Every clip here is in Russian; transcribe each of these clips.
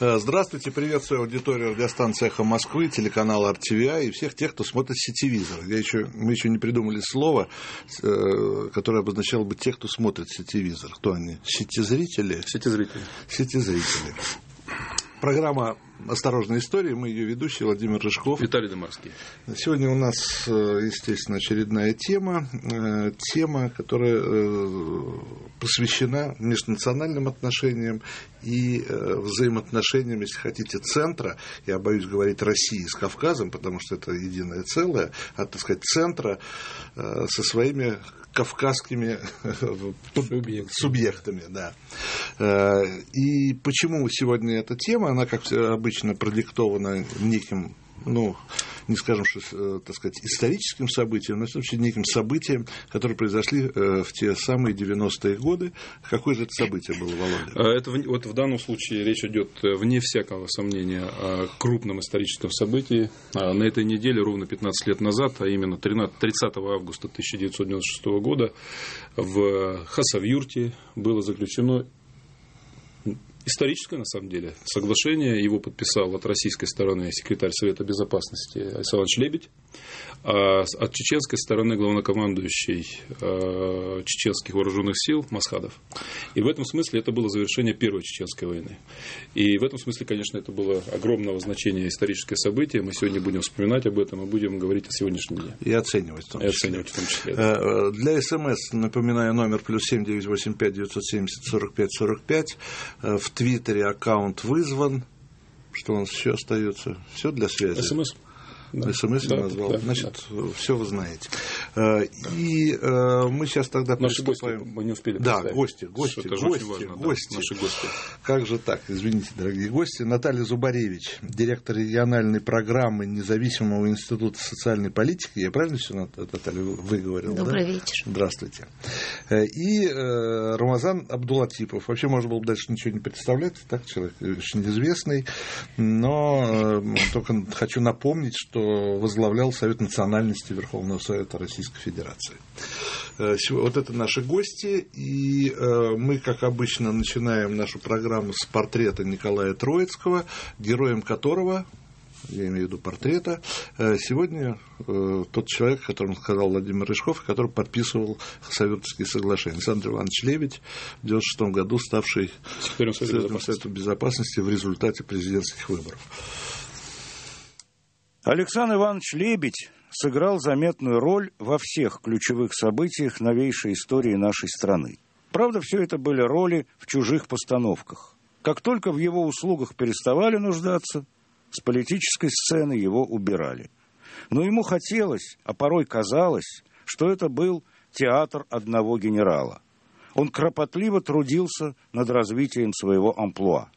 Э, здравствуйте, приветствую аудиторию радиостанции «Эхо Москвы», телеканала RTVI и всех тех, кто смотрит сетевизор. Я еще, мы еще не придумали слово, э, которое обозначало бы тех, кто смотрит сетевизор. Кто они? Сетезрители? Сетезрители. Сетезрители. Программа «Осторожная история». Мы ее ведущий Владимир Рыжков. Виталий Домарский. Сегодня у нас, э, естественно, очередная тема. Э, тема, которая э, посвящена межнациональным отношениям и взаимоотношениям, если хотите, центра, я боюсь говорить России с Кавказом, потому что это единое целое, а, так сказать, центра со своими кавказскими субъектами. субъектами да. И почему сегодня эта тема, она, как обычно, продиктована неким ну, не скажем, что, э, так сказать, историческим событием, но в случае неким событием, которые произошли э, в те самые 90-е годы. Какое же это событие было, Володя? А это, вот в данном случае речь идет, э, вне всякого сомнения, о крупном историческом событии. А на этой неделе, ровно 15 лет назад, а именно 13, 30 августа 1996 года, в Хасавюрте было заключено историческое, на самом деле, соглашение. Его подписал от российской стороны секретарь Совета Безопасности Александр Лебедь, а от чеченской стороны главнокомандующий э, чеченских вооруженных сил Масхадов. И в этом смысле это было завершение Первой Чеченской войны. И в этом смысле, конечно, это было огромного значения историческое событие. Мы сегодня будем вспоминать об этом и будем говорить о сегодняшнем дне. И оценивать в том числе. И оценивать в том числе да. Э, для СМС, напоминаю, номер плюс семь девять восемь пять девятьсот семьдесят сорок пять сорок пять. Э, в Твиттере аккаунт вызван. Что у нас еще остается? Все для связи. СМС. Да. СМС да, назвал. Да, Значит, да. все вы знаете. Э, и э, мы сейчас тогда Наши приступаем... гости мы не успели Да, гости, гости, гости, гости, важно, гости. Да, наши гости. Как же так, извините, дорогие гости. Наталья Зубаревич, директор региональной программы Независимого института социальной политики. Я правильно все, Наталья, выговорил? Добрый да? вечер. Здравствуйте. Э, и Рамазан Абдулатипов. Вообще можно было бы дальше ничего не представлять. Так, человек очень известный. Но только хочу напомнить, что возглавлял Совет национальности Верховного Совета Российской Федерации. Э, вот это наши гости, и э, мы, как обычно, начинаем нашу программу с портрета Николая Троицкого, героем которого я имею в виду портрета, э, сегодня тот человек, о котором сказал Владимир Рыжков, который подписывал Советские соглашения. Александр Иванович Лебедь в 1996 году ставший секретарем Совета Безопасности в результате президентских выборов. Александр Иванович Лебедь сыграл заметную роль во всех ключевых событиях новейшей истории нашей страны. Правда, все это были роли в чужих постановках. Как только в его услугах переставали нуждаться, с политической сцены его убирали. Но ему хотелось, а порой казалось, что это был театр одного генерала. Он кропотливо трудился над развитием своего амплуа.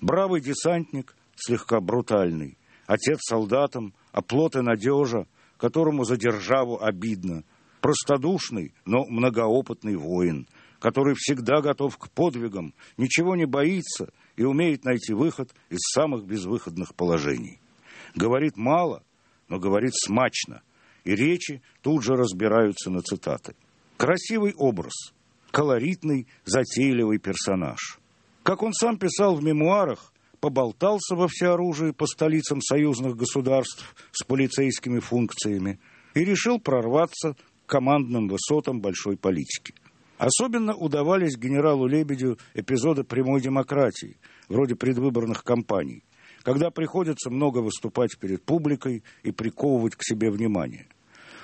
Бравый десантник, слегка брутальный, отец солдатам, оплот и надежа, которому за державу обидно, простодушный, но многоопытный воин, который всегда готов к подвигам, ничего не боится и умеет найти выход из самых безвыходных положений. Говорит мало, но говорит смачно, и речи тут же разбираются на цитаты. Красивый образ, колоритный, затейливый персонаж. Как он сам писал в мемуарах, поболтался во всеоружии по столицам союзных государств с полицейскими функциями и решил прорваться к командным высотам большой политики. Особенно удавались генералу Лебедю эпизоды прямой демократии, вроде предвыборных кампаний, когда приходится много выступать перед публикой и приковывать к себе внимание.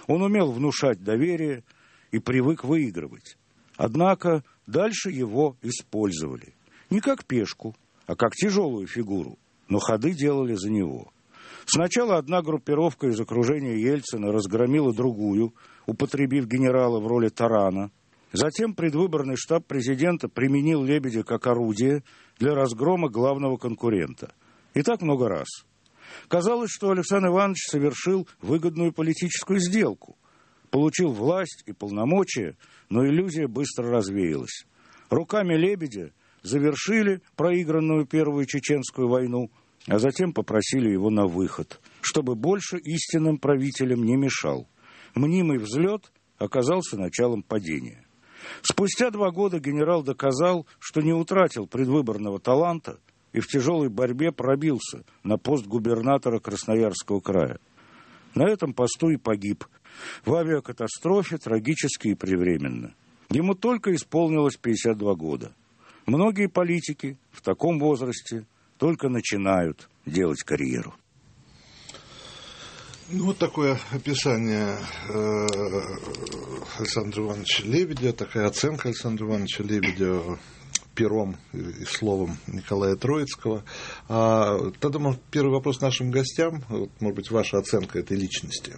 Он умел внушать доверие и привык выигрывать. Однако дальше его использовали. Не как пешку, а как тяжелую фигуру, но ходы делали за него. Сначала одна группировка из окружения Ельцина разгромила другую, употребив генерала в роли тарана. Затем предвыборный штаб президента применил Лебедя как орудие для разгрома главного конкурента. И так много раз. Казалось, что Александр Иванович совершил выгодную политическую сделку. Получил власть и полномочия, но иллюзия быстро развеялась. Руками Лебедя завершили проигранную Первую Чеченскую войну, а затем попросили его на выход, чтобы больше истинным правителям не мешал. Мнимый взлет оказался началом падения. Спустя два года генерал доказал, что не утратил предвыборного таланта и в тяжелой борьбе пробился на пост губернатора Красноярского края. На этом посту и погиб. В авиакатастрофе трагически и превременно. Ему только исполнилось 52 года. Многие политики в таком возрасте только начинают делать карьеру. Ну, вот такое описание э, Александра Ивановича Лебедя, такая оценка Александра Ивановича Лебедя пером и словом Николая Троицкого. А, тогда первый вопрос нашим гостям. Вот, может быть, ваша оценка этой личности,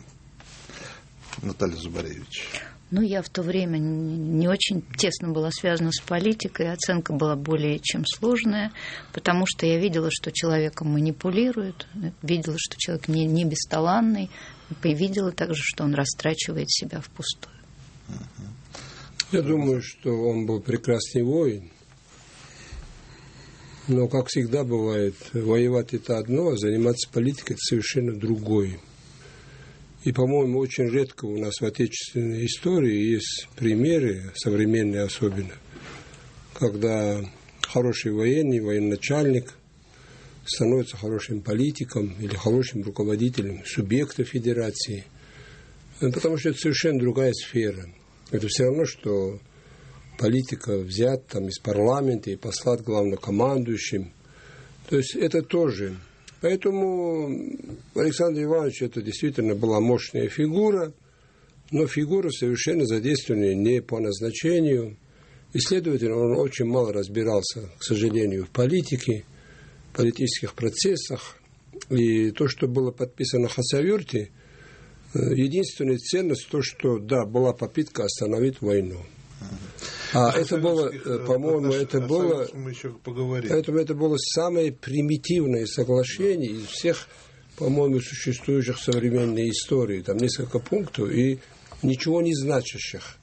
Наталья Зубаревич. Ну, я в то время не очень тесно была связана с политикой, оценка была более чем сложная, потому что я видела, что человеком манипулируют, видела, что человек не, не бесталанный, и видела также, что он растрачивает себя впустую. Я думаю, что он был прекрасный воин, но, как всегда бывает, воевать это одно, а заниматься политикой это совершенно другое. И, по-моему, очень редко у нас в отечественной истории есть примеры, современные особенно, когда хороший военный, военачальник становится хорошим политиком или хорошим руководителем субъекта федерации. Потому что это совершенно другая сфера. Это все равно, что политика взять там из парламента и послать главнокомандующим. То есть это тоже Поэтому Александр Иванович это действительно была мощная фигура, но фигура совершенно задействованная не по назначению. И, следовательно, он очень мало разбирался, к сожалению, в политике, политических процессах. И то, что было подписано Хасавюрте, э, единственная ценность то, что, да, была попытка остановить войну. А это было, э, по-моему, это было, поэтому это было самое примитивное соглашение из всех, по-моему, существующих в современной истории. Там несколько пунктов и ничего не значащих.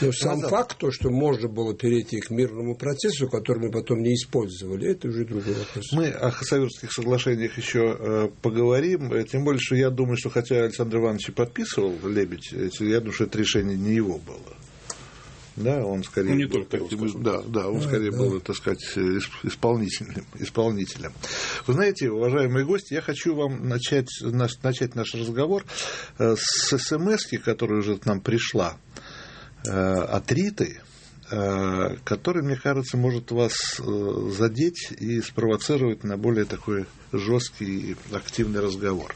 Но сам Назад. факт, то, что можно было перейти к мирному процессу, который мы потом не использовали, это уже другой вопрос. Мы о хасавюртских соглашениях еще э, поговорим. Э, тем более, что я думаю, что хотя Александр Иванович подписывал Лебедь, я думаю, что это решение не его было. Да, он скорее ну, не был, только таким, да, да, он да, скорее да. был, так сказать, исполнительным, исполнителем. Вы знаете, уважаемые гости, я хочу вам начать, наш, начать наш разговор э, с смс, которая уже к нам пришла э, от Риты, э, который, мне кажется, может вас задеть и спровоцировать на более такой жесткий и активный разговор.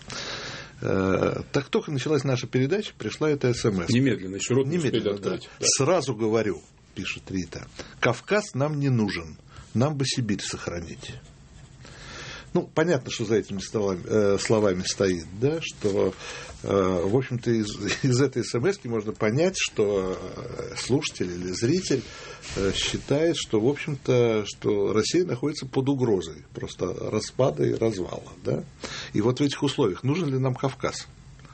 Э, так только началась наша передача, пришла эта смс. Немедленно, еще рот Немедленно, да. да. Сразу говорю, пишет Рита, Кавказ нам не нужен, нам бы Сибирь сохранить. Ну, понятно, что за этими словами, э, словами стоит, да, что, э, в общем-то, из, из этой смс можно понять, что э, слушатель или зритель э, считает, что, в общем-то, что Россия находится под угрозой просто распада и развала, да. И вот в этих условиях нужен ли нам Кавказ,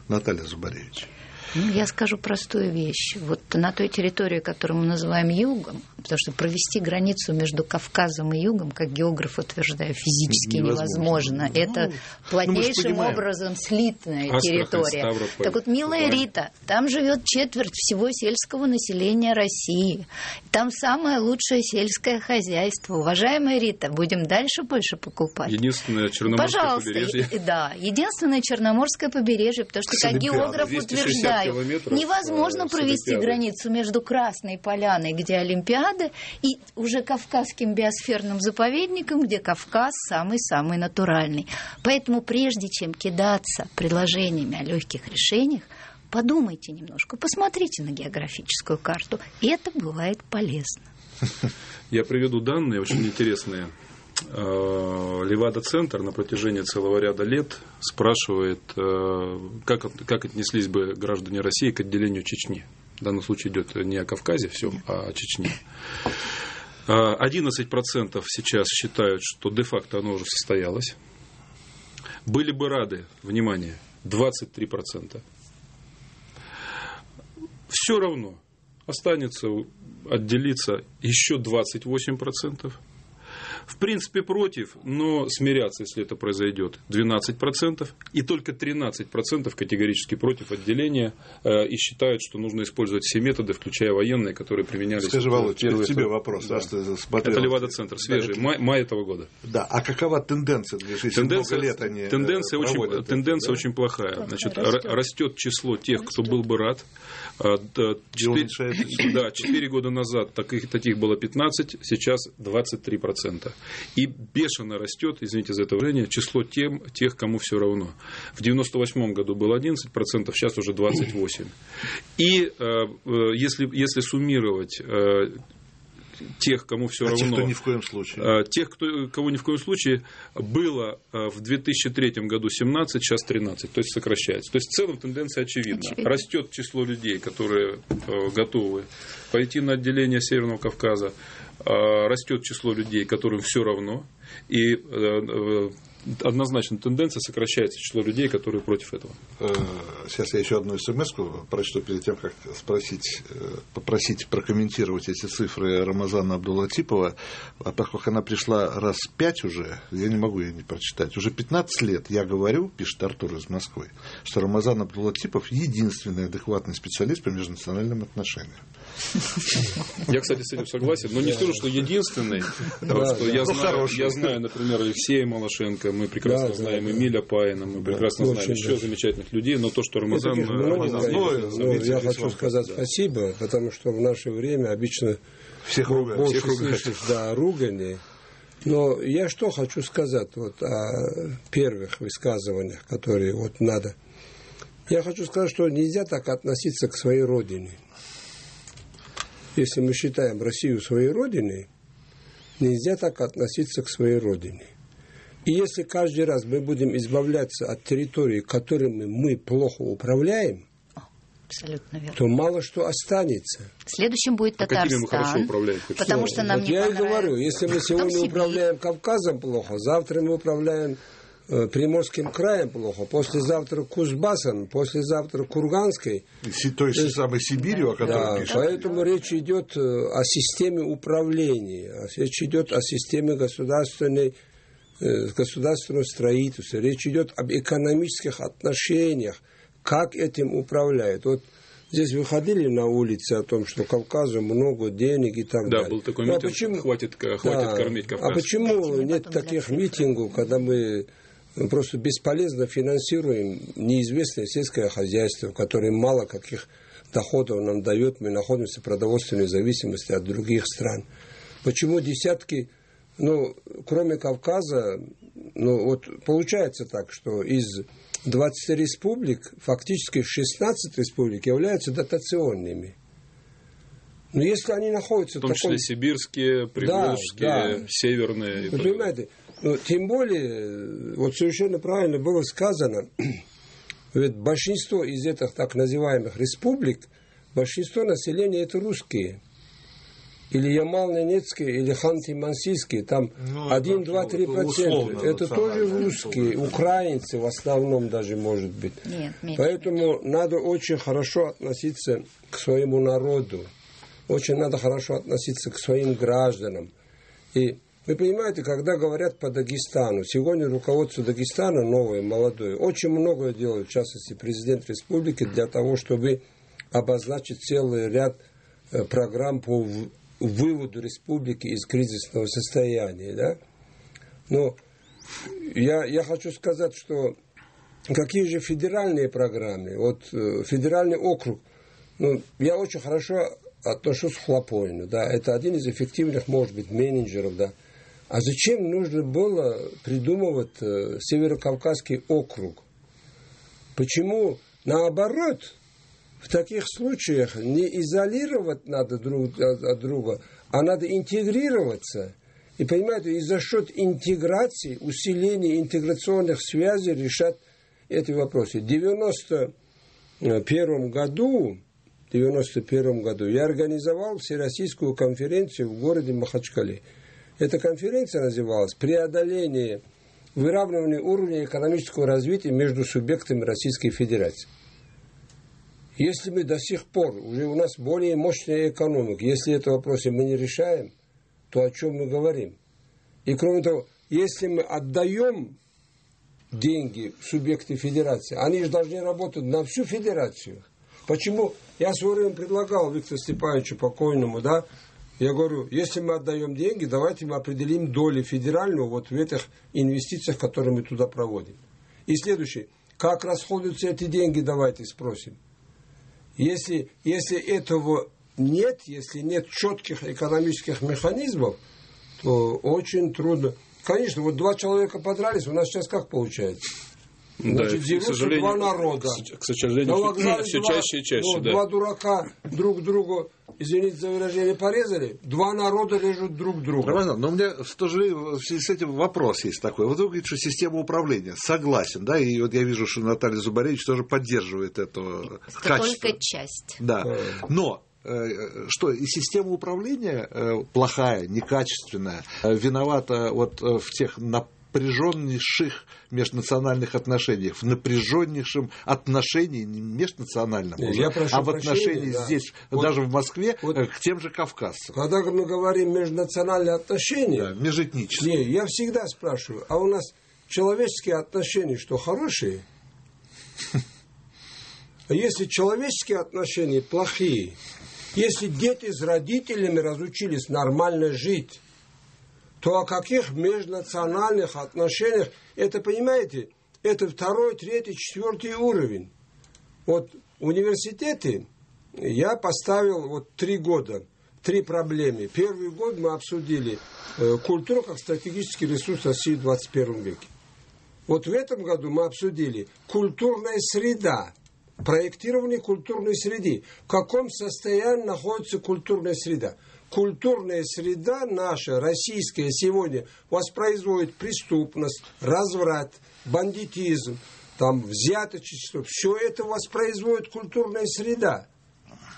Наталья Зубаревич? Ну, я скажу простую вещь. Вот на той территории, которую мы называем югом, потому что провести границу между Кавказом и югом, как географ утверждаю, физически невозможно. невозможно. Это ну, плотнейшим ну, образом слитная Астрахань, территория. Ставрополь, так вот, милая Рита, там живет четверть всего сельского населения России. Там самое лучшее сельское хозяйство. Уважаемая Рита, будем дальше больше покупать. Единственное Черноморское Пожалуйста, побережье. Да, единственное Черноморское побережье, потому что, как географ утверждаю, невозможно э, провести границу между Красной Поляной, где Олимпиада, и уже Кавказским биосферным заповедником, где Кавказ самый-самый натуральный. Поэтому прежде чем кидаться предложениями о легких решениях, подумайте немножко, посмотрите на географическую карту. И это бывает полезно. Я приведу данные очень интересные. Э, Левада-центр на протяжении целого ряда лет спрашивает, э, как, как отнеслись бы граждане России к отделению Чечни. В данном случае идет не о Кавказе всем, а о Чечне. 11% сейчас считают, что де-факто оно уже состоялось. Были бы рады, внимание, 23%. Все равно останется отделиться еще 28%. В принципе, против, но смиряться, если это произойдет, 12%. И только 13% категорически против отделения э, и считают, что нужно использовать все методы, включая военные, которые применялись. Скажи, Володь, к тебе вопрос. Да. Это Левада-центр, свежий, май, май этого года. Да, а какова тенденция? Тенденция, лет они э, тенденция, очень, тенденция да? очень плохая. Значит, растет. растет число тех, кто был бы рад. 4, а, да, 4 года назад таких, таких было 15, сейчас 23%. И бешено растет, извините за это выражение, число тем, тех, кому все равно. В 98 году было 11%, сейчас уже 28%. И э, э, если, если суммировать э, тех, кому все а равно. Тех, кто ни в коем случае. Тех, кто, кого ни в коем случае было в 2003 году 17, сейчас 13, то есть сокращается. То есть в целом тенденция очевидна. Очевидно. Растет число людей, которые готовы пойти на отделение Северного Кавказа, растет число людей, которым все равно, и э, э, однозначно тенденция сокращается число людей, которые против этого. Э, сейчас я еще одну смс прочту перед тем, как спросить, попросить прокомментировать эти цифры Рамазана Абдулатипова. А поскольку она пришла раз пять уже, я не могу ее не прочитать. Уже 15 лет я говорю, пишет Артур из Москвы, что Рамазан Абдулатипов единственный адекватный специалист по межнациональным отношениям. Я, кстати, с этим согласен. Но не скажу, что единственный. Потому что я, знаю, я знаю, например, Алексея Малашенко, мы прекрасно знаем Эмиля Паина, мы прекрасно знаем еще замечательных людей, но то, что Рамазан... Ну, я хочу сказать спасибо, потому что в наше время обычно всех ругают, всех слышишь, да, ругани. Но я что хочу сказать вот о первых высказываниях, которые вот надо. Я хочу сказать, что нельзя так относиться к своей родине если мы считаем Россию своей родиной, нельзя так относиться к своей родине. И если каждый раз мы будем избавляться от территории, которыми мы плохо управляем, Абсолютно верно. то мало что останется. Следующим будет а Татарстан. мы хорошо управляем? Потому что нам вот не Я и говорю, если мы сегодня управляем Кавказом плохо, завтра мы управляем Приморским краем плохо, послезавтра Кузбассом, послезавтра Курганской. То есть, самой Сибирью, о которой да, пишут. Поэтому речь идет э, о системе управления, речь идет о системе государственной э, государственного строительства, речь идет об экономических отношениях, как этим управляют. Вот здесь выходили на улицы о том, что Кавказу много денег и так да, далее. Да, был такой митинг, а почему, хватит, хватит да, кормить Кавказ. А почему нет таких митингов, когда мы мы просто бесполезно финансируем неизвестное сельское хозяйство, которое мало каких доходов нам дает. Мы находимся в продовольственной зависимости от других стран. Почему десятки, ну, кроме Кавказа, ну, вот получается так, что из 20 республик, фактически 16 республик являются дотационными. Но если они находятся в том в таком... числе сибирские, приволжские, да, да. северные. Вы понимаете, тем более, вот совершенно правильно было сказано, ведь большинство из этих так называемых республик, большинство населения это русские. Или Ямал-Ненецкие, или Ханты-Мансийские, там ну, 1, 2, 3 процента. Это тоже русские, украинцы в основном даже, может быть. Нет, меньше, Поэтому меньше. надо очень хорошо относиться к своему народу. Очень надо хорошо относиться к своим гражданам. И вы понимаете, когда говорят по Дагестану, сегодня руководство Дагестана новое, молодое, очень многое делает, в частности, президент республики, для того, чтобы обозначить целый ряд э, программ по выводу республики из кризисного состояния. Да? Но я, я хочу сказать, что какие же федеральные программы? Вот э, федеральный округ, ну, я очень хорошо отношусь к Хлопоину, да, это один из эффективных, может быть, менеджеров, да, а зачем нужно было придумывать э, Северокавказский округ? Почему наоборот в таких случаях не изолировать надо друг от друга, а надо интегрироваться? И понимаете, и за счет интеграции, усиления интеграционных связей решать эти вопросы. В 1991 году, 91 году я организовал всероссийскую конференцию в городе Махачкале – эта конференция называлась «Преодоление выравнивания уровня экономического развития между субъектами Российской Федерации». Если мы до сих пор, уже у нас более мощная экономика, если это вопросы мы не решаем, то о чем мы говорим? И кроме того, если мы отдаем деньги субъекты федерации, они же должны работать на всю федерацию. Почему? Я в свое время предлагал Виктору Степановичу покойному, да, я говорю, если мы отдаем деньги, давайте мы определим доли федеральную вот в этих инвестициях, которые мы туда проводим. И следующее, как расходуются эти деньги, давайте спросим. Если, если этого нет, если нет четких экономических механизмов, то очень трудно. Конечно, вот два человека подрались, у нас сейчас как получается? Значит, да, к сожалению, два народа. К, сожалению, все, все два, чаще и чаще. Ну, да. Два дурака друг другу, извините за выражение, порезали, два народа режут друг друга. Роман, но у меня в то же время в связи с этим вопрос есть такой. Вот вы говорите, что система управления. Согласен, да, и вот я вижу, что Наталья Зубаревич тоже поддерживает это качество. Только часть. Да, но э, что и система управления э, плохая, некачественная, э, виновата вот в тех напряженнейших межнациональных отношениях, в напряженнейшем отношении не межнациональном, уже, а в отношении да. здесь, вот, даже в Москве, вот, к тем же кавказцам. Когда мы говорим межнациональные отношения, да, межэтнические. Не, я всегда спрашиваю, а у нас человеческие отношения что, хорошие? А если человеческие отношения плохие, если дети с родителями разучились нормально жить, то о каких межнациональных отношениях, это, понимаете, это второй, третий, четвертый уровень. Вот университеты я поставил вот три года, три проблемы. Первый год мы обсудили э, культуру как стратегический ресурс России в 21 веке. Вот в этом году мы обсудили культурная среда, проектирование культурной среды. В каком состоянии находится культурная среда? Культурная среда наша, российская, сегодня воспроизводит преступность, разврат, бандитизм, там, взяточество, все это воспроизводит культурная среда.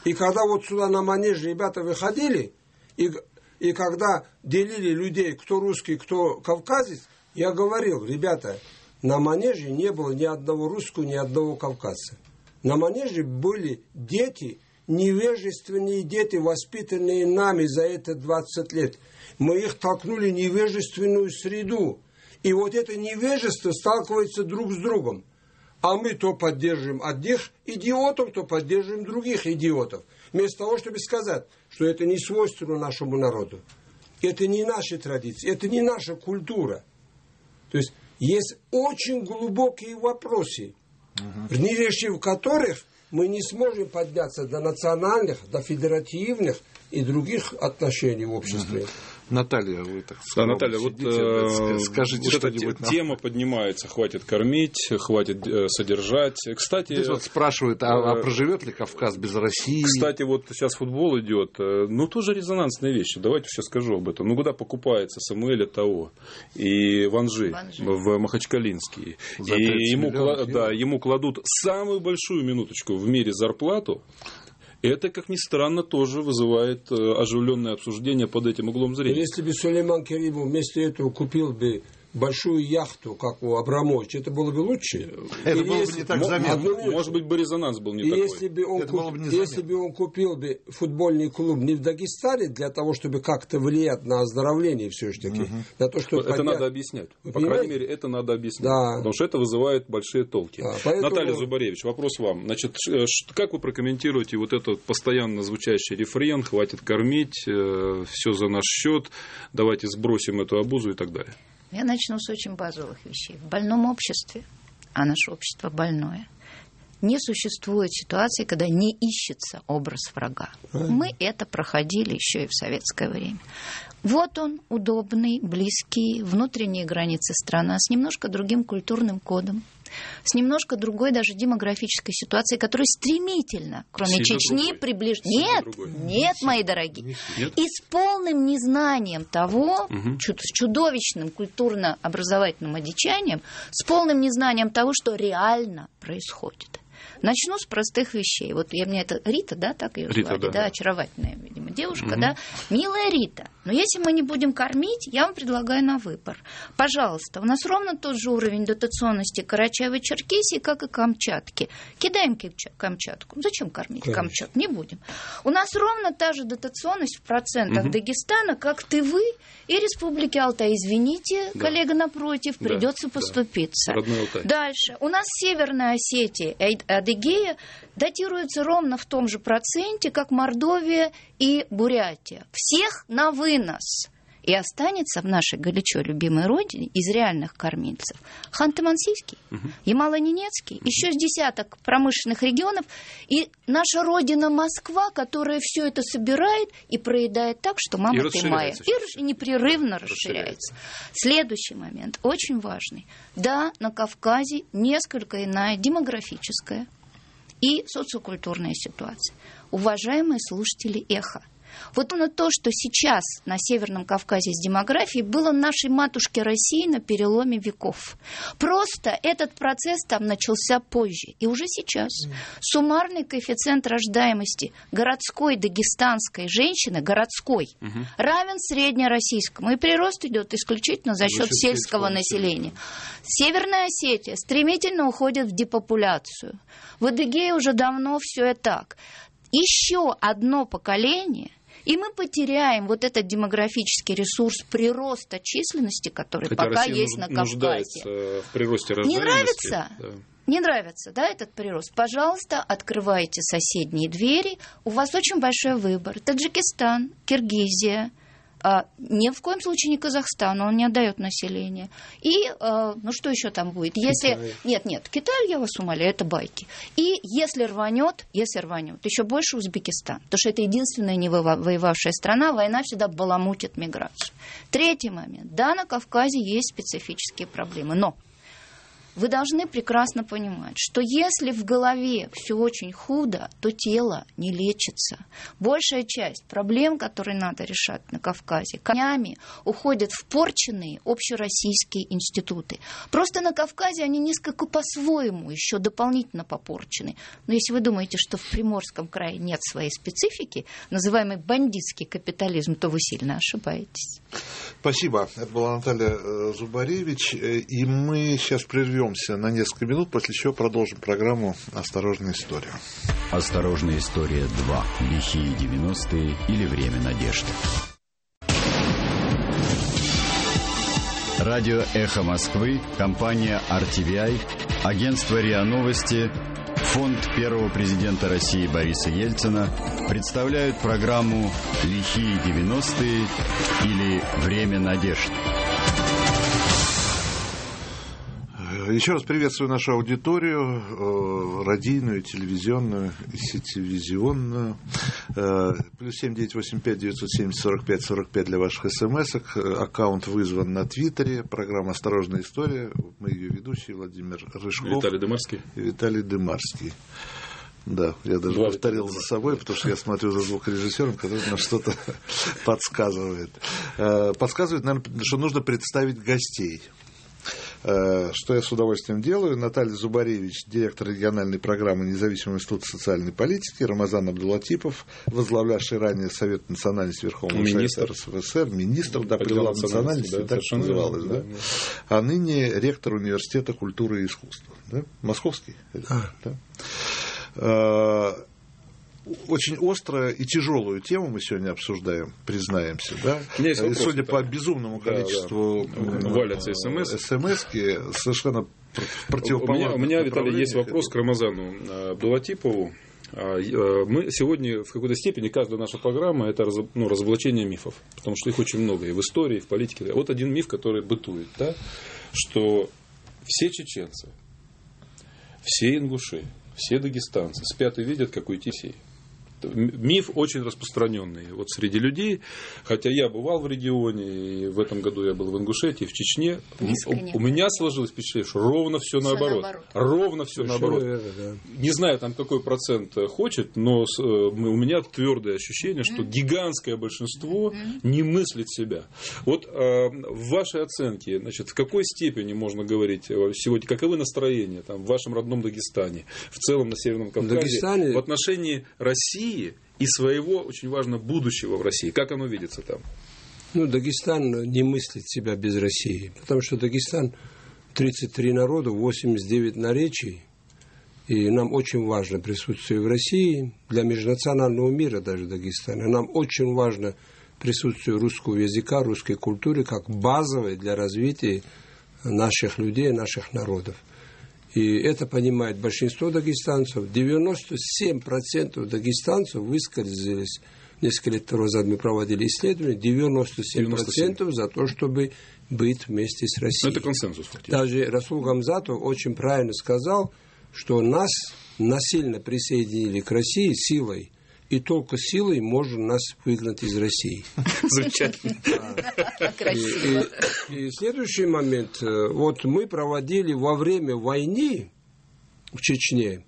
И когда вот сюда на манеже ребята выходили, и, и когда делили людей, кто русский, кто кавказец, я говорил, ребята, на манеже не было ни одного русского, ни одного кавказца. На манеже были дети, невежественные дети, воспитанные нами за это 20 лет. Мы их толкнули в невежественную среду. И вот это невежество сталкивается друг с другом. А мы то поддерживаем одних идиотов, то поддерживаем других идиотов. Вместо того, чтобы сказать, что это не свойственно нашему народу. Это не наши традиции, это не наша культура. То есть есть очень глубокие вопросы, угу. не решив которых мы не сможем подняться до национальных, до федеративных и других отношений в обществе. Наталья, вы так да, Наталья, вот, э, скажите вот что-нибудь. Эта тема поднимается, хватит кормить, хватит э, содержать. Кстати, Здесь вот спрашивают, а, а э, проживет ли Кавказ без России? Кстати, вот сейчас футбол идет, ну тоже резонансные вещи. Давайте сейчас скажу об этом. Ну куда покупается Самуэля Тао и Ванжи, Ванжи. в Махачкалинский, и ему, да, ему кладут самую большую минуточку в мире зарплату это, как ни странно, тоже вызывает э, оживленное обсуждение под этим углом зрения. Если бы Сулейман Керимов вместо этого купил бы большую яхту, как у Абрамовича, это было бы лучше. Это было бы не так заметно. Может быть, бы резонанс был не и такой. Если бы, он куп... бы если бы он купил бы футбольный клуб не в Дагестане, для того, чтобы как-то влиять на оздоровление все-таки, угу. на то, что Это поднять... надо объяснять. Вы По понимаете? крайней мере, это надо объяснять. Да. Потому что это вызывает большие толки. Да, поэтому... Наталья Зубаревич, вопрос вам. Значит, э, как вы прокомментируете вот этот постоянно звучащий рефрен «хватит кормить», э, «все за наш счет», «давайте сбросим эту обузу» и так далее? Я начну с очень базовых вещей. В больном обществе, а наше общество больное, не существует ситуации, когда не ищется образ врага. Мы это проходили еще и в советское время. Вот он, удобный, близкий, внутренние границы страны, с немножко другим культурным кодом, с немножко другой даже демографической ситуацией, которая стремительно, кроме Сильно Чечни, приближается. Нет, другой. нет, мои дорогие. Нет? И с полным незнанием того, угу. с чудовищным культурно-образовательным одичанием, с полным незнанием того, что реально происходит. Начну с простых вещей. Вот я мне это Рита, да, так ее Рита, звали, да. да, очаровательная, видимо, девушка, угу. да, милая Рита. Но если мы не будем кормить, я вам предлагаю на выбор. Пожалуйста, у нас ровно тот же уровень дотационности Карачаево-Черкесии, как и Камчатки. Кидаем Камчатку. Зачем кормить Конечно. Камчатку? Не будем. У нас ровно та же дотационность в процентах угу. Дагестана, как ты вы и Республики Алтай. Извините, да. коллега напротив, придется да. поступиться. Да. Дальше. У нас Северная Осетия Адыгея датируются ровно в том же проценте, как Мордовия и Бурятия. Всех на вынос. И останется в нашей горячо любимой родине из реальных кормильцев Ханты-Мансийский, угу. Ямало-Ненецкий, угу. еще с десяток промышленных регионов, и наша родина Москва, которая все это собирает и проедает так, что мама и ты моя. И непрерывно расширяется. расширяется. Следующий момент, очень важный. Да, на Кавказе несколько иная демографическая и социокультурная ситуация. Уважаемые слушатели «Эхо», вот именно то, что сейчас на Северном Кавказе с демографией, было нашей матушке России на переломе веков. Просто этот процесс там начался позже. И уже сейчас суммарный коэффициент рождаемости городской дагестанской женщины, городской, угу. равен среднероссийскому. И прирост идет исключительно за счет сельского населения. Северная Осетия стремительно уходит в депопуляцию. В Адыгее уже давно все это так. Еще одно поколение и мы потеряем вот этот демографический ресурс прироста численности, который Хотя пока Россия есть на Кавказе. в приросте Не нравится? Да. Не нравится, да, этот прирост? Пожалуйста, открывайте соседние двери. У вас очень большой выбор. Таджикистан, Киргизия, а, ни в коем случае не Казахстан, он не отдает население. И, а, ну что еще там будет? Если... Китай. Нет, нет, Китай, я вас умоляю, это байки. И если рванет, если рванет, еще больше Узбекистан. Потому что это единственная не воевавшая страна, война всегда баламутит миграцию. Третий момент. Да, на Кавказе есть специфические проблемы, но вы должны прекрасно понимать, что если в голове все очень худо, то тело не лечится. Большая часть проблем, которые надо решать на Кавказе, конями уходят в порченные общероссийские институты. Просто на Кавказе они несколько по-своему еще дополнительно попорчены. Но если вы думаете, что в Приморском крае нет своей специфики, называемый бандитский капитализм, то вы сильно ошибаетесь. Спасибо. Это была Наталья э, Зубаревич. Э, и мы сейчас прервем прервемся на несколько минут, после чего продолжим программу «Осторожная история». «Осторожная история 2. Лихие 90-е или время надежды». Радио «Эхо Москвы», компания RTVI, агентство РИА Новости, фонд первого президента России Бориса Ельцина представляют программу «Лихие 90-е» или «Время надежды». Еще раз приветствую нашу аудиторию, э, радийную, телевизионную, сетевизионную. Э, плюс семь девять восемь пять девятьсот семьдесят сорок пять сорок пять для ваших смс -ок. Аккаунт вызван на Твиттере. Программа «Осторожная история». Мы ее ведущие Владимир Рыжков. Виталий Дымарский. И Виталий Дымарский. Да, я даже Два повторил за собой, потому что я смотрю за звукорежиссером, который нам что-то подсказывает. Э, подсказывает, наверное, что нужно представить гостей. Э, что я с удовольствием делаю. Наталья Зубаревич, директор региональной программы Независимого института социальной политики, Рамазан Абдулатипов, возглавлявший ранее Совет национальности Верховного министр. Совета РСФСР, министр да, по делам национальности, да, так называлось, да? да? А ныне ректор Университета культуры и искусства. Да? Московский. А. Да? Э, очень острую и тяжелую тему мы сегодня обсуждаем, признаемся, да? Вопрос, Судя по безумному количеству да, да. валятся СМС, СМС совершенно противоположные. У меня, у меня Виталий, есть вопрос к Рамазану э, Белотипову. А, э, мы сегодня в какой-то степени, каждая наша программа это ну, разоблачение мифов, потому что их очень много и в истории, и в политике. Вот один миф, который бытует, да, что все чеченцы, все ингуши, все дагестанцы спят и видят, как уйти всей миф очень распространенный вот среди людей. Хотя я бывал в регионе, и в этом году я был в Ингушетии, в Чечне. Искренне. У меня сложилось впечатление, что ровно все наоборот. наоборот. Ровно все наоборот. Это, да. Не знаю, там какой процент хочет, но э, у меня твердое ощущение, что mm-hmm. гигантское большинство mm-hmm. не мыслит себя. Вот э, в вашей оценке, значит, в какой степени можно говорить э, сегодня, каковы настроения там, в вашем родном Дагестане, в целом на Северном Кавказе, Дагестане... в отношении России России и своего, очень важно, будущего в России. Как оно видится там? Ну, Дагестан не мыслит себя без России, потому что Дагестан 33 народа, 89 наречий, и нам очень важно присутствие в России, для межнационального мира даже Дагестана. Нам очень важно присутствие русского языка, русской культуры как базовой для развития наших людей, наших народов. И это понимает большинство дагестанцев. 97% дагестанцев высказались несколько лет назад мы проводили исследование, 97%, 97%. за то, чтобы быть вместе с Россией. Ну, это консенсус фактически. Даже Расул Гамзатов очень правильно сказал, что нас насильно присоединили к России силой, и только силой можно нас выгнать из России. Замечательно. И, следующий момент. Э, вот мы проводили во время войны в Чечне,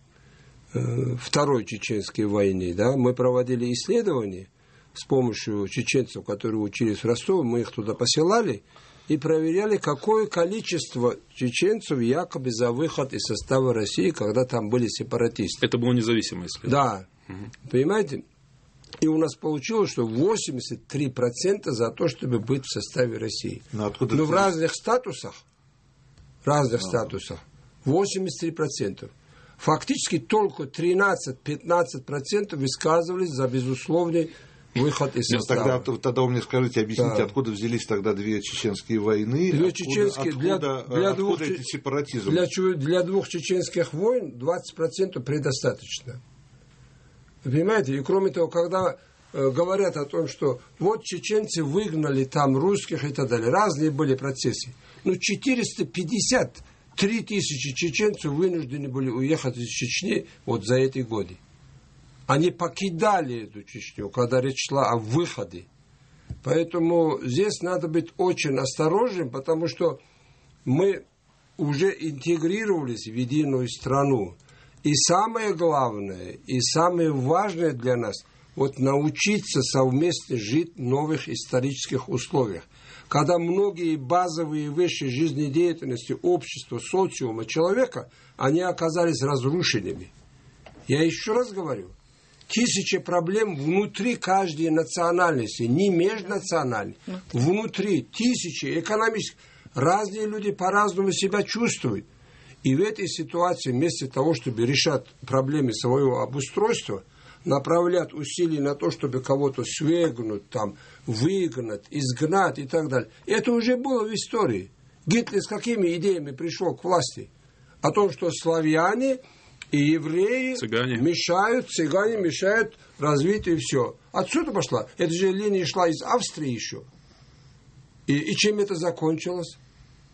э, Второй Чеченской войны, да, мы проводили исследования с помощью чеченцев, которые учились в Ростове, мы их туда посылали, и проверяли, какое количество чеченцев якобы за выход из состава России, когда там были сепаратисты. Это было независимое исследование? Да. Угу. Понимаете? И у нас получилось, что 83% за то, чтобы быть в составе России. Но, откуда Но в разных статусах, разных а. статусах, 83%. Фактически только 13-15% высказывались за безусловный выход из состава. Тогда, тогда вы мне скажите, объясните, да. откуда взялись тогда две чеченские войны? Две откуда, чеченские, откуда, для, для откуда двух, эти сепаратизм? Для, для двух чеченских войн 20% предостаточно. Понимаете? И кроме того, когда э, говорят о том, что вот чеченцы выгнали там русских и так далее, разные были процессы. Ну, 450 3 тысячи чеченцев вынуждены были уехать из Чечни вот за эти годы. Они покидали эту Чечню, когда речь шла о выходе. Поэтому здесь надо быть очень осторожным, потому что мы уже интегрировались в единую страну. И самое главное, и самое важное для нас, вот научиться совместно жить в новых исторических условиях. Когда многие базовые вещи жизнедеятельности общества, социума, человека, они оказались разрушенными. Я еще раз говорю, тысячи проблем внутри каждой национальности, не межнациональной, внутри тысячи экономических. Разные люди по-разному себя чувствуют. И в этой ситуации, вместо того, чтобы решать проблемы своего обустройства, направлять усилия на то, чтобы кого-то свергнуть, там, выгнать, изгнать и так далее. Это уже было в истории. Гитлер с какими идеями пришел к власти? О том, что славяне и евреи цыгане. мешают, цыгане мешают развитию и все. Отсюда пошла. Эта же линия шла из Австрии еще. И, и чем это закончилось?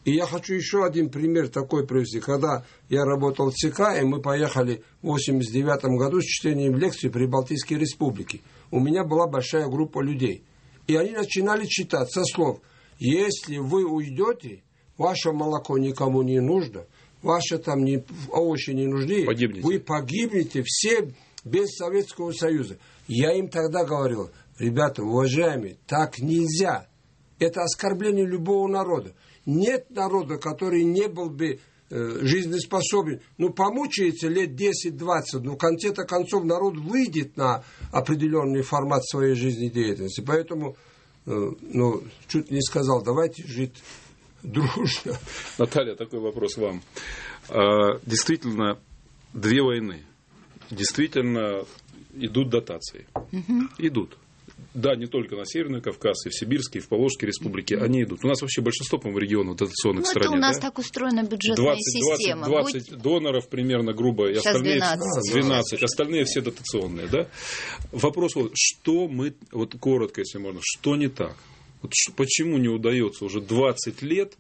И я хочу еще один пример такой привести. Когда я работал в ЦК, и мы поехали в 89 году с чтением лекций при Балтийской Республике. У меня была большая группа людей. И они начинали читать со слов «Если вы уйдете, ваше молоко никому не нужно, ваши там не, овощи не нужны, погибнете. вы погибнете все без Советского Союза. Я им тогда говорил, ребята, уважаемые, так нельзя. Это оскорбление любого народа. Нет народа, который не был бы э, жизнеспособен. Ну, помучается лет 10-20, но в конце-то концов народ выйдет на определенный формат своей жизнедеятельности. Поэтому, э, ну, чуть не сказал, давайте жить дружно. Наталья, такой вопрос вам. А, действительно, две войны. Действительно, идут дотации. Угу. Идут. Да, не только на Северный Кавказ, и в Сибирской, и в Поволжской республике, они идут. У нас вообще большинство, по-моему, регионов дотационных ну, в стране. это у нас да? так устроена бюджетная 20, система. 20, 20 Будь... доноров примерно, грубо, и Сейчас остальные 12. 12, остальные все дотационные, да? Вопрос, вот, что мы, вот коротко, если можно, что не так? Вот, почему не удается уже 20 лет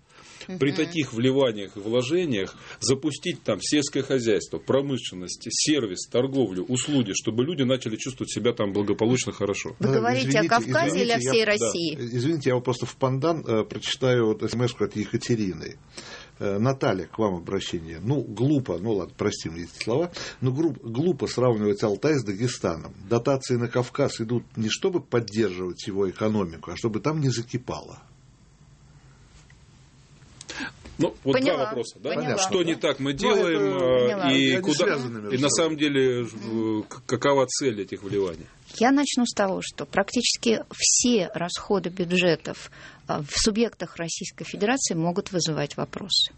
при таких вливаниях и вложениях запустить там сельское хозяйство, промышленность, сервис, торговлю, услуги, чтобы люди начали чувствовать себя там благополучно, хорошо. Вы говорите извините, о Кавказе или о всей я, России? Да, извините, я вот просто в пандан э, прочитаю вот смс от Екатерины. Э, Наталья, к вам обращение. Ну, глупо, ну ладно, прости мне эти слова, но глупо, глупо сравнивать Алтай с Дагестаном. Дотации на Кавказ идут не чтобы поддерживать его экономику, а чтобы там не закипало. Ну, вот поняла, два вопроса, да? Поняла. Что не так мы ну, делаем, ну, и куда, и на самом деле, какова цель этих вливаний? Я начну с того, что практически все расходы бюджетов а, в субъектах Российской Федерации могут вызывать вопросы.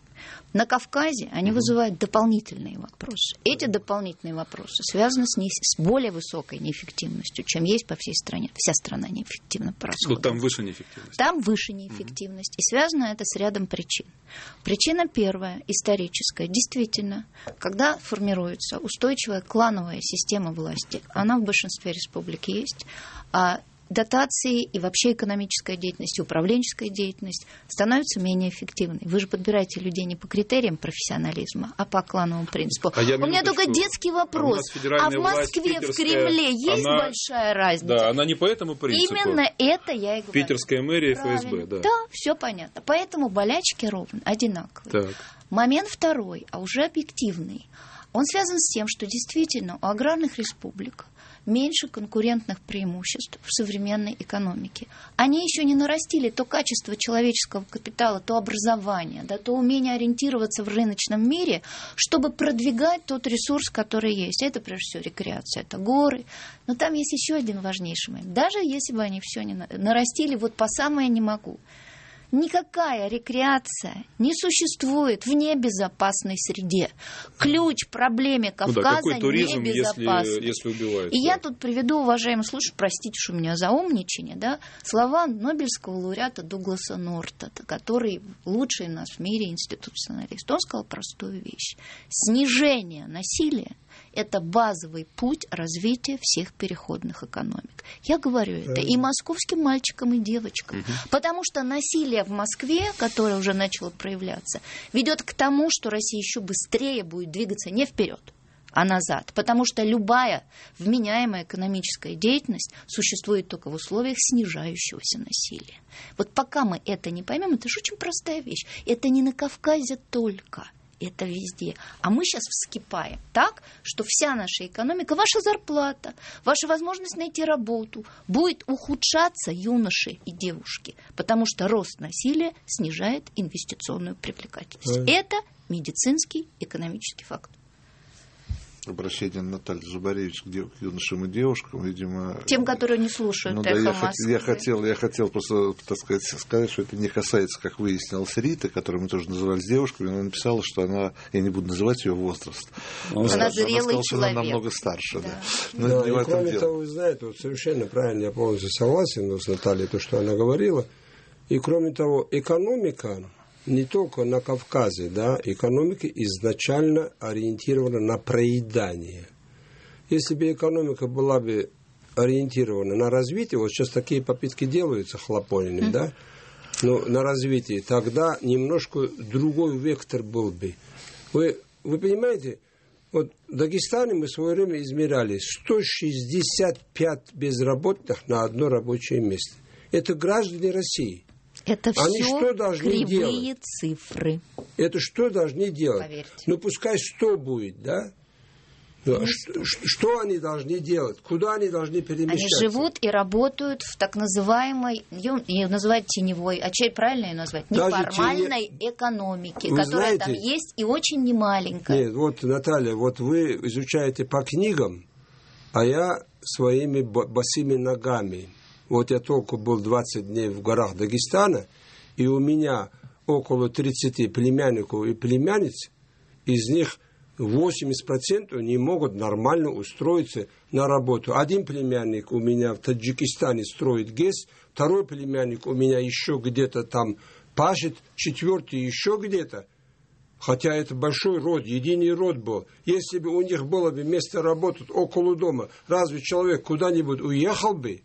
На Кавказе они вызывают дополнительные вопросы. Эти дополнительные вопросы связаны с, не, с более высокой неэффективностью, чем есть по всей стране. Вся страна неэффективна по расходам. Ну, там выше неэффективность. Там выше неэффективность. И связано это с рядом причин. Причина первая, историческая. Действительно, когда формируется устойчивая клановая система власти, она в большинстве республик есть, а дотации и вообще экономическая деятельность, и управленческая деятельность становятся менее эффективной. Вы же подбираете людей не по критериям профессионализма, а по клановому принципу. А у меня только детский вопрос. А, в Москве, в Кремле есть она, большая разница? Да, она не по этому принципу. Именно это я и говорю. Питерская мэрия Правильно. ФСБ, да. Да, все понятно. Поэтому болячки ровно, одинаковые. Так. Момент второй, а уже объективный. Он связан с тем, что действительно у аграрных республик меньше конкурентных преимуществ в современной экономике. Они еще не нарастили то качество человеческого капитала, то образование, да, то умение ориентироваться в рыночном мире, чтобы продвигать тот ресурс, который есть. Это, прежде всего, рекреация, это горы. Но там есть еще один важнейший момент. Даже если бы они все не нарастили, вот по самое не могу – Никакая рекреация не существует в небезопасной среде. Ключ к проблеме Кавказа ну да, какой туризм, небезопасность. Если, если убивают, И да. я тут приведу, уважаемые слушатели, простите, что у меня за умничание, да, слова Нобелевского лауреата Дугласа Норта, который лучший у нас в мире институционалист. Он сказал простую вещь. Снижение насилия это базовый путь развития всех переходных экономик. Я говорю это и московским мальчикам, и девочкам. Угу. Потому что насилие в Москве, которое уже начало проявляться, ведет к тому, что Россия еще быстрее будет двигаться не вперед, а назад. Потому что любая вменяемая экономическая деятельность существует только в условиях снижающегося насилия. Вот пока мы это не поймем, это же очень простая вещь. Это не на Кавказе только – это везде. А мы сейчас вскипаем так, что вся наша экономика, ваша зарплата, ваша возможность найти работу будет ухудшаться юноши и девушки, потому что рост насилия снижает инвестиционную привлекательность. Это медицинский экономический факт обращение Натальи Зубаревич к, юношам и девушкам, видимо... Тем, которые не слушают ну, да, я, хот, я, хотел, я хотел просто, так сказать, сказать, что это не касается, как выяснилось, Риты, которую мы тоже называли девушкой, она написала, что она, я не буду называть ее возраст, она, она зрелый сказала, человек. что она намного старше. Да. Да. Но да, и кроме дело. того, вы знаете, вот совершенно правильно, я полностью согласен с Натальей, то, что она говорила, и кроме того, экономика, не только на Кавказе, да, экономика изначально ориентирована на проедание. Если бы экономика была бы ориентирована на развитие, вот сейчас такие попытки делаются хлопониным, mm-hmm. да, но на развитие, тогда немножко другой вектор был бы. Вы, вы понимаете, вот в Дагестане мы в свое время измеряли 165 безработных на одно рабочее место. Это граждане России. Это Они все что должны кривые делать? цифры. Это что должны делать? Поверьте. Ну, пускай 100 будет, да? Ну, а что, что они должны делать? Куда они должны перемещаться? Они живут и работают в так называемой, ее называют теневой, а чей правильно ее назвать? Неформальной тене... экономике, вы которая знаете, там есть и очень немаленькая. Нет, вот, Наталья, вот вы изучаете по книгам, а я своими босыми ногами вот я только был 20 дней в горах Дагестана, и у меня около 30 племянников и племянниц, из них 80% не могут нормально устроиться на работу. Один племянник у меня в Таджикистане строит ГЭС, второй племянник у меня еще где-то там пашет, четвертый еще где-то. Хотя это большой род, единый род был. Если бы у них было бы место работать около дома, разве человек куда-нибудь уехал бы?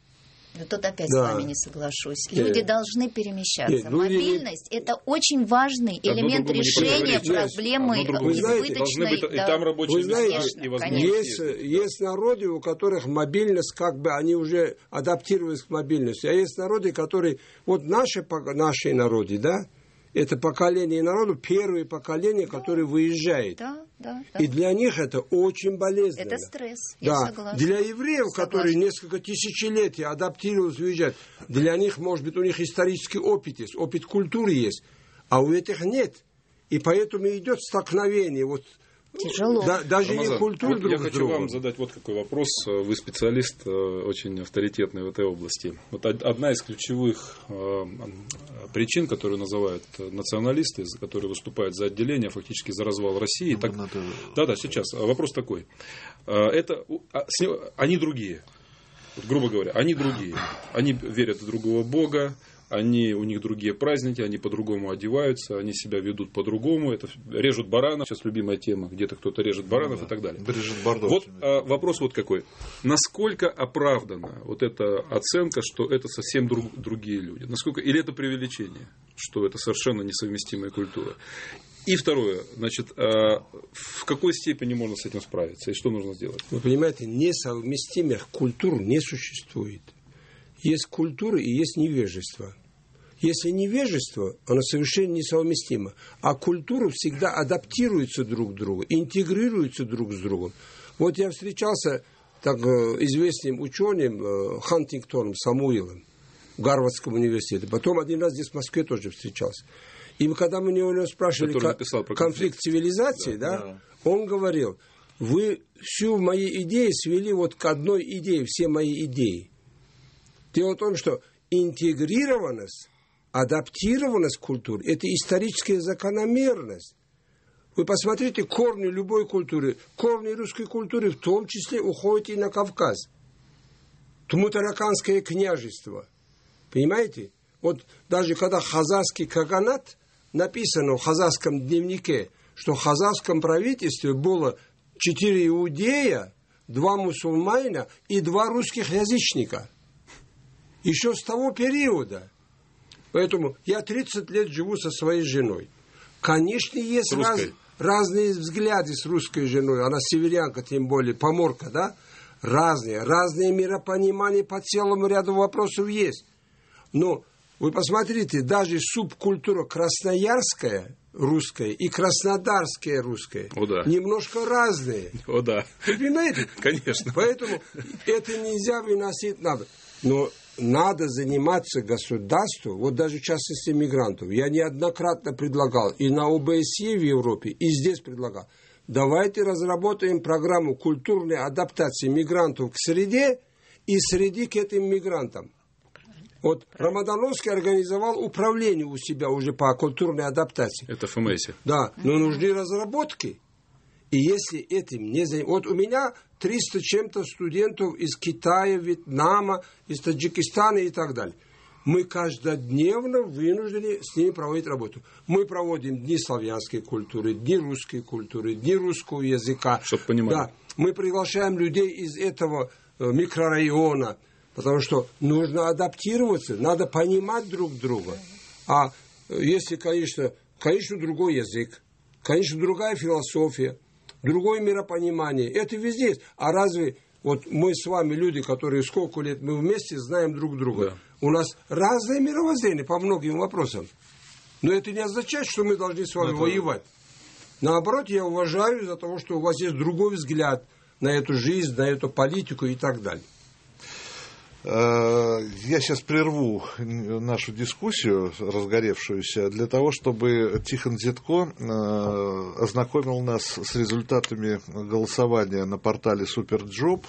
Но тут опять да. с вами не соглашусь. Люди нет. должны перемещаться. Нет, ну, Мобильность не... это очень важный Одно элемент решения проблемы избыточной. Быть, да. И там рабочие вы знаете, места, и есть, есть народы, у которых мобильность, как бы они уже адаптировались к мобильности. А есть народы, которые, вот наши, наши народы, да, это поколение народу, первое поколение, да. которое выезжает. Да, да, да. И для них это очень болезненно. Это стресс, да. я согласна. Для евреев, согласна. которые несколько тысячелетий адаптировались, выезжать, для них, может быть, у них исторический опыт есть, опыт культуры есть, а у этих нет. И поэтому идет столкновение. Вот Тяжело. Да, даже Рамазан, не культур вот друг Я хочу другом. вам задать вот какой вопрос. Вы специалист, э, очень авторитетный в этой области. Вот од- одна из ключевых э, причин, которую называют э, националисты, которые выступают за отделение, фактически за развал России. Так, Надо- да, да, сейчас. А Вопрос такой. Это а, они другие. Вот, грубо говоря, они другие. Они верят в другого Бога, они, у них другие праздники, они по-другому одеваются, они себя ведут по-другому, это режут баранов, сейчас любимая тема, где-то кто-то режет баранов и так далее. Брижит Бардо. Вот а, вопрос вот какой. Насколько оправдана вот эта оценка, что это совсем друг- другие люди? Насколько, или это преувеличение, что это совершенно несовместимая культура? И второе, значит, а, в какой степени можно с этим справиться и что нужно сделать? Вы понимаете, несовместимых культур не существует. Есть культура и есть невежество. Если невежество, оно совершенно несовместимо. А культура всегда адаптируется друг к другу, интегрируется друг с другом. Вот я встречался так э, известным ученым э, Хантингтоном Самуилом в Гарвардском университете. Потом один раз здесь в Москве тоже встречался. И когда мы у него спрашивали Который ко- написал про конфликт цивилизаций, да, он говорил, вы всю мои идеи свели вот к одной идее, все мои идеи. Дело в том, что интегрированность, адаптированность культур – это историческая закономерность. Вы посмотрите корни любой культуры, корни русской культуры в том числе уходят и на Кавказ. Тмутараканское княжество. Понимаете? Вот даже когда хазарский каганат, написано в хазарском дневнике, что в хазарском правительстве было четыре иудея, два мусульманина и два русских язычника. Еще с того периода. Поэтому я 30 лет живу со своей женой. Конечно, есть раз- разные взгляды с русской женой. Она северянка, тем более, поморка, да? Разные. Разные миропонимания по целому ряду вопросов есть. Но вы посмотрите, даже субкультура красноярская русская и краснодарская русская О, да. немножко разные. О, да, Вы понимаете? конечно. Поэтому это нельзя выносить надо. Но надо заниматься государству, вот даже в частности мигрантов. Я неоднократно предлагал и на ОБСЕ в Европе, и здесь предлагал. Давайте разработаем программу культурной адаптации мигрантов к среде и среды к этим мигрантам. Вот Рамадановский организовал управление у себя уже по культурной адаптации. Это ФМС. Да, но нужны разработки. И если этим не заниматься... Вот у меня 300 чем-то студентов из Китая, Вьетнама, из Таджикистана и так далее. Мы каждодневно вынуждены с ними проводить работу. Мы проводим дни славянской культуры, дни русской культуры, дни русского языка. Чтоб понимали. Да, мы приглашаем людей из этого э, микрорайона, потому что нужно адаптироваться, надо понимать друг друга. А э, если, конечно, конечно, другой язык, конечно, другая философия, другое миропонимание, это везде есть. А разве вот мы с вами люди, которые сколько лет мы вместе знаем друг друга, Да. у нас разное мировоззрение по многим вопросам. Но это не означает, что мы должны с вами воевать. Наоборот, я уважаю из-за того, что у вас есть другой взгляд на эту жизнь, на эту политику и так далее. Э, Я сейчас прерву нашу дискуссию, разгоревшуюся, для того, чтобы Тихон Дзядко э, ознакомил нас с результатами голосования на портале Superjob,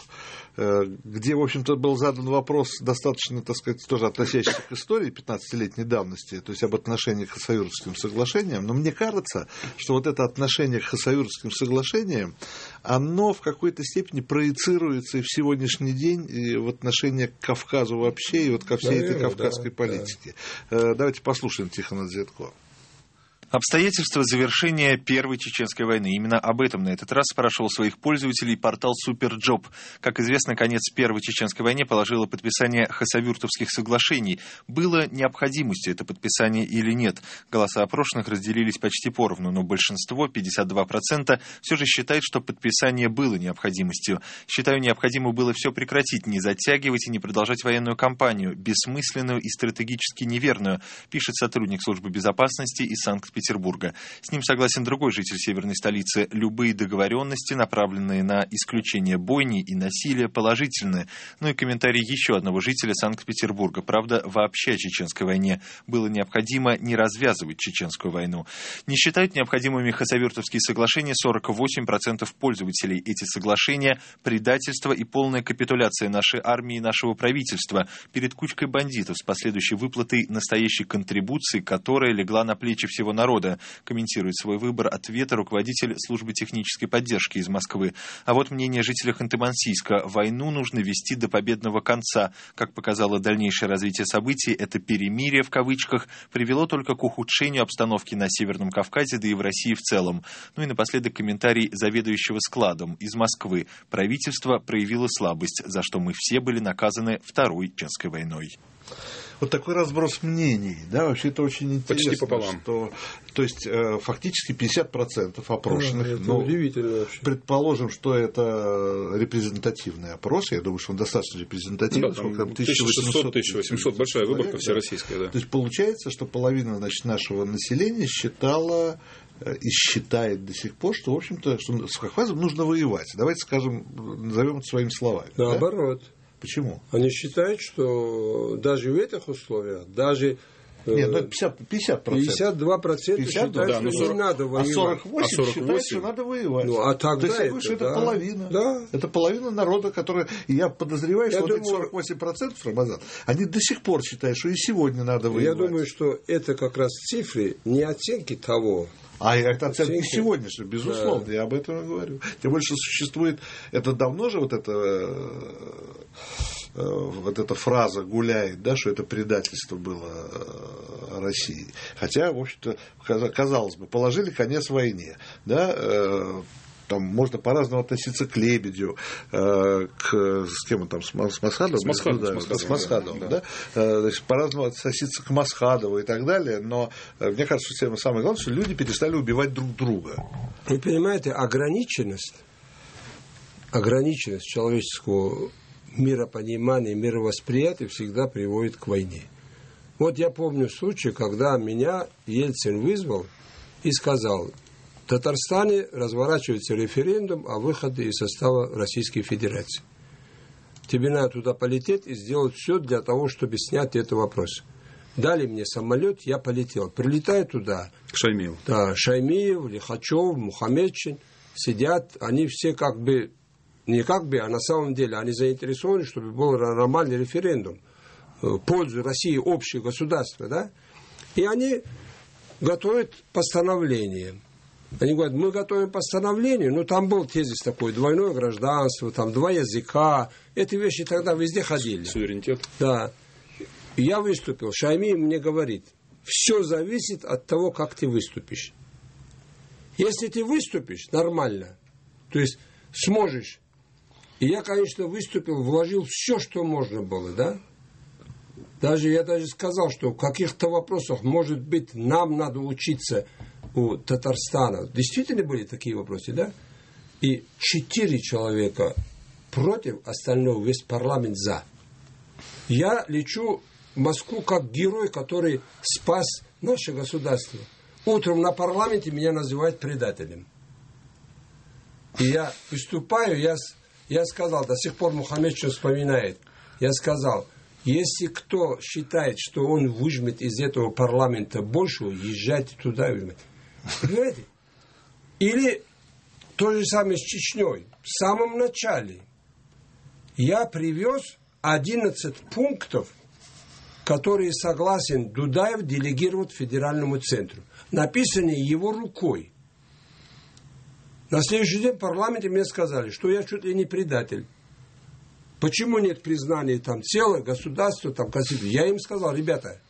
где, в общем-то, был задан вопрос, достаточно, так сказать, тоже относящийся к истории 15-летней давности, то есть об отношениях к Хасавюртским соглашениям. Но мне кажется, что вот это отношение к Хасавюртским соглашениям, оно в какой-то степени проецируется и в сегодняшний день и в отношении к Кавказу вообще, и вот ко всей этой Наверное, кавказской да, политике. Э, Давайте послушаем Тихона Дзядко. Обстоятельства завершения Первой Чеченской войны. Именно об этом на этот раз спрашивал своих пользователей портал Superjob. Как известно, конец Первой Чеченской войне положило подписание Хасавюртовских соглашений. Было необходимостью это подписание или нет? Голоса опрошенных разделились почти поровну, но большинство, 52%, все же считает, что подписание было необходимостью. Считаю, необходимо было все прекратить, не затягивать и не продолжать военную кампанию, бессмысленную и стратегически неверную, пишет сотрудник службы безопасности из Санкт-Петербурга. Санкт-Петербурга. С ним согласен другой житель северной столицы. Любые договоренности, направленные на исключение бойни и насилия, положительны. Ну и комментарий еще одного жителя Санкт-Петербурга. Правда, вообще о чеченской войне было необходимо не развязывать чеченскую войну. Не считают необходимыми хасавюртовские соглашения 48% пользователей. Эти соглашения – предательство и полная капитуляция нашей армии и нашего правительства перед кучкой бандитов с последующей выплатой настоящей контрибуции, которая легла на плечи всего народа, комментирует свой выбор ответа руководитель службы технической поддержки из Москвы. А вот мнение жителя Ханты-Мансийска. Войну нужно вести до победного конца. Как показало дальнейшее развитие событий, это перемирие в кавычках привело только к ухудшению обстановки на Северном Кавказе, да и в России в целом. Ну и напоследок комментарий заведующего складом из Москвы. Правительство проявило слабость, за что мы все были наказаны Второй Чеченской войной вот такой разброс мнений, да, вообще это очень интересно. Почти пополам. Что, то есть, э, фактически 50% опрошенных. это но удивительно вообще. Предположим, что это репрезентативный опрос, я думаю, что он достаточно репрезентативный. Ну, да, сколько там, 1800-1800, большая выборка да. всероссийская, да. То есть, получается, что половина значит, нашего населения считала э, и считает до сих пор, что, в общем-то, что с Кавказом нужно воевать. Давайте скажем, назовем это своими словами. Наоборот. Да? Почему? Они считают, что даже в этих условиях, даже нет, ну 50, 50%. 52% 50, считают, да, что 40, не надо воевать. А 48, а 48 считают, что надо воевать. Ну, а тогда То есть, это, это да. половина. Да. Это половина народа, которая... Я подозреваю, я что думаю, вот эти 48% Рамазан, они до сих пор считают, что и сегодня надо воевать. Я думаю, что это как раз цифры, не оценки того, а это оценки сегодняшние, безусловно, да. я об этом и говорю. Тем больше существует, это давно же вот это э, вот эта фраза гуляет, да, что это предательство было э, России. Хотя, в общем-то, казалось бы, положили конец войне, да, э, там можно по-разному относиться к Лебедю, э, к, с кем он там, с, Масхадовым? С Масхадовым, да, с Масхадовым, с Масхадовым да. да. Э, значит, по-разному относиться к Масхадову и так далее, но э, мне кажется, что самое главное, что люди перестали убивать друг друга. Вы понимаете, ограниченность, ограниченность человеческого миропонимания, мировосприятия всегда приводит к войне. Вот я помню случай, когда меня Ельцин вызвал и сказал, в Татарстане разворачивается референдум о выходе из состава Российской Федерации. Тебе надо туда полететь и сделать все для того, чтобы снять этот вопрос. Дали мне самолет, я полетел. Прилетаю туда. Шаймиев. Да, Шаймиев, Лихачев, Мухаммедчин сидят, они все как бы, не как бы, а на самом деле, они заинтересованы, чтобы был нормальный референдум в пользу России, общее государство, да? И они готовят постановление. Они говорят, мы готовим постановление, но там был тезис такой, двойное гражданство, там два языка. Эти вещи тогда везде ходили. Суверенитет. Да. Я выступил, Шайми мне говорит, все зависит от того, как ты выступишь. Если ты выступишь нормально, то есть сможешь, и я, конечно, выступил, вложил все, что можно было, да? Даже я даже сказал, что в каких-то вопросах, может быть, нам надо учиться у Татарстана. Действительно были такие вопросы, да? И четыре человека против, остального весь парламент за. Я лечу в Москву как герой, который спас наше государство. Утром на парламенте меня называют предателем. И я выступаю, я, я сказал, до сих пор Мухаммед что вспоминает, я сказал, если кто считает, что он выжмет из этого парламента больше, езжайте туда и. Понимаете? Или то же самое с Чечней. В самом начале я привез 11 пунктов, которые согласен Дудаев делегировать федеральному центру. Написанные его рукой. На следующий день в парламенте мне сказали, что я чуть ли не предатель. Почему нет признания там целое государства, там конституции? Я им сказал, ребята,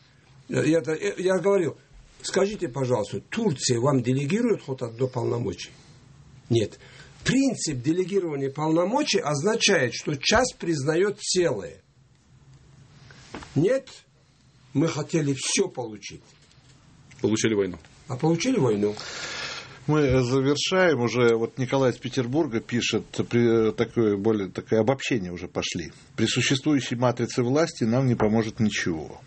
я, я, я говорил, Скажите, пожалуйста, Турция вам делегирует хоть одно полномочий? Нет. Принцип делегирования полномочий означает, что часть признает целое. Нет, мы хотели все получить. Получили войну. А получили войну. Мы завершаем уже. Вот Николай из Петербурга пишет при, такое более такое обобщение уже пошли. При существующей матрице власти нам не поможет ничего.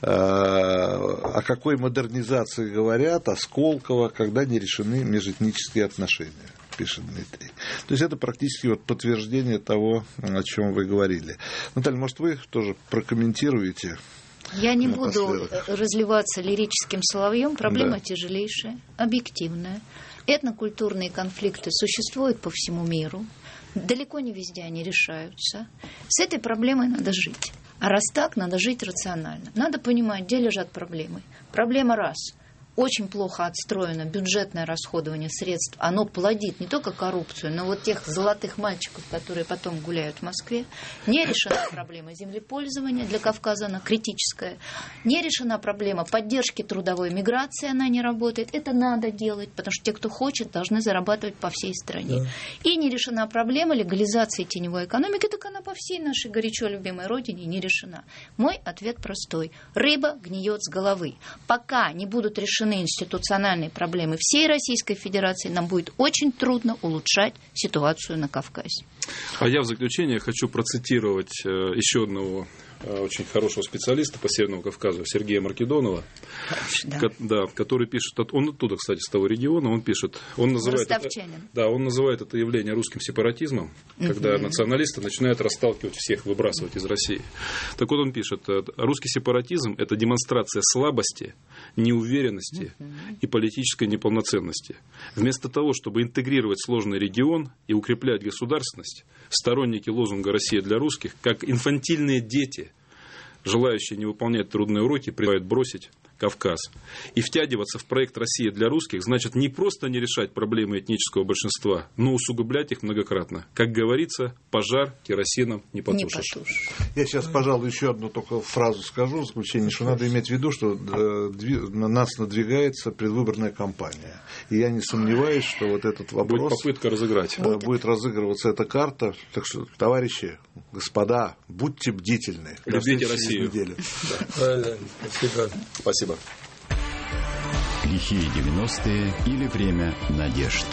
Э, о какой модернизации говорят, о Сколково, когда не решены межэтнические отношения пишет Дмитрий. То есть это практически вот подтверждение того, о чем вы говорили. Наталья, может, вы тоже прокомментируете я не буду разливаться лирическим соловьем. Проблема да. тяжелейшая, объективная. Этнокультурные конфликты существуют по всему миру. Далеко не везде они решаются. С этой проблемой надо жить. А раз так, надо жить рационально. Надо понимать, где лежат проблемы. Проблема раз – очень плохо отстроено бюджетное расходование средств. Оно плодит не только коррупцию, но вот тех золотых мальчиков, которые потом гуляют в Москве. Не решена проблема землепользования для Кавказа, она критическая. Не решена проблема поддержки трудовой миграции, она не работает. Это надо делать, потому что те, кто хочет, должны зарабатывать по всей стране. Да. И не решена проблема легализации теневой экономики, так она по всей нашей горячо любимой родине не решена. Мой ответ простой. Рыба гниет с головы. Пока не будут решены решены институциональные проблемы всей Российской Федерации, нам будет очень трудно улучшать ситуацию на Кавказе. А я в заключение хочу процитировать э, еще одного очень хорошего специалиста по Северному Кавказу, Сергея Маркедонова, да. Ко- да, который пишет, он оттуда, кстати, с того региона, он пишет, он называет, это, да, он называет это явление русским сепаратизмом, угу. когда националисты начинают расталкивать всех, выбрасывать из России. Так вот он пишет, э, русский сепаратизм – это демонстрация слабости, неуверенности угу. и политической неполноценности. Вместо того, чтобы интегрировать сложный регион и укреплять государственность, сторонники лозунга «Россия для русских», как инфантильные дети, желающие не выполнять трудные уроки, призывают бросить Кавказ. И втягиваться в проект «Россия для русских» значит не просто не решать проблемы этнического большинства, но усугублять их многократно. Как говорится, пожар керосином не потушишь. Не потушишь. Я сейчас, пожалуй, еще одну только фразу скажу в заключение, что надо иметь в виду, что э, на нас надвигается предвыборная кампания. И я не сомневаюсь, что вот этот вопрос... Будет попытка разыграть. Будет, будет разыгрываться эта карта. Так что, товарищи, господа, будьте бдительны. Любите Россию. Неделю. Спасибо. Спасибо. Лихие 90-е или время надежд.